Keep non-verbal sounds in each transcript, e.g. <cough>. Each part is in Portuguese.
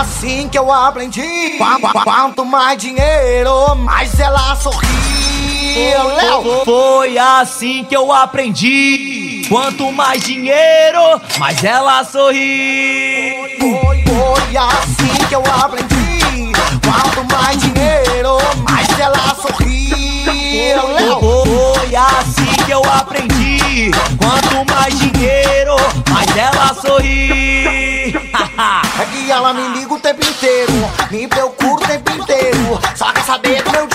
assim que eu aprendi. Quanto mais dinheiro, mais ela sorri. Foi, foi, foi assim que eu aprendi. Quanto mais dinheiro, mais ela sorri. Foi, foi assim que eu aprendi. Quanto mais dinheiro, mais ela sorria. Léo. Foi assim que eu aprendi. Quanto mais dinheiro, mais ela sorri. <laughs> É que ela me liga o tempo inteiro, me procura o tempo inteiro, só quer saber do meu.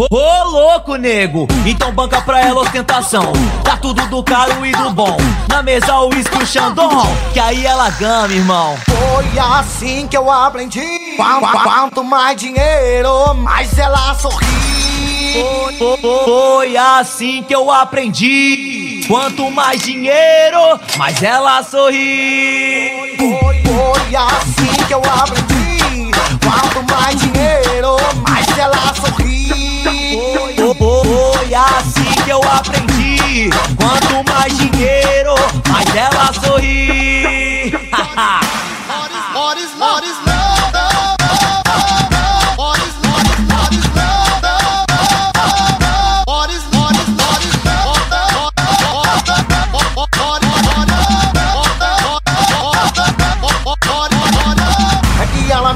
Ô, ô, louco, nego, então banca pra ela ostentação. Tá tudo do caro e do bom. Na mesa o uísque o Xandão, que aí ela gama, irmão. Foi assim que eu aprendi. Quanto, quanto mais dinheiro, mais ela sorri. Foi, foi assim que eu aprendi. Quanto mais dinheiro, mais ela sorri. Foi, foi assim que eu aprendi. Quanto mais dinheiro,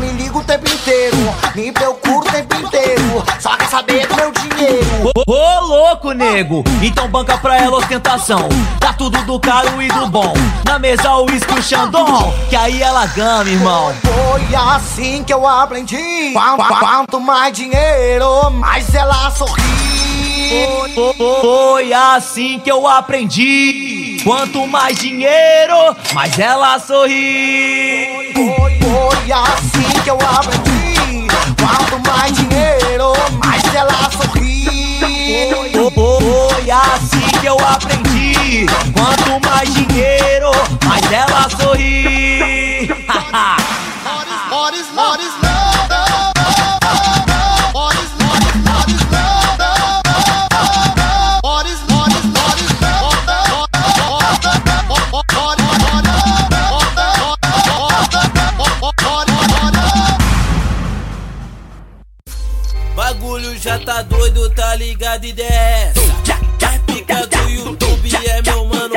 me liga o tempo inteiro, só quer saber do meu dinheiro. Ô, ô, louco, nego, então banca pra ela ostentação. Tá tudo do caro e do bom. Na mesa o uísque o Xandão, que aí ela gama, irmão. Foi assim que eu aprendi. Quanto, mais dinheiro, mais ela sorri. Foi, foi assim que eu aprendi. Quanto mais dinheiro, mais ela sorri. Foi, foi assim que eu aprendi. Quanto mais dinheiro, Quanto mais dinheiro, mais ela sorri. What is, what is love? What is, what is, what is love? What is, what is, what is Bagulho já tá doido, tá ligado? Ideia é essa. A pica do YouTube é meu mano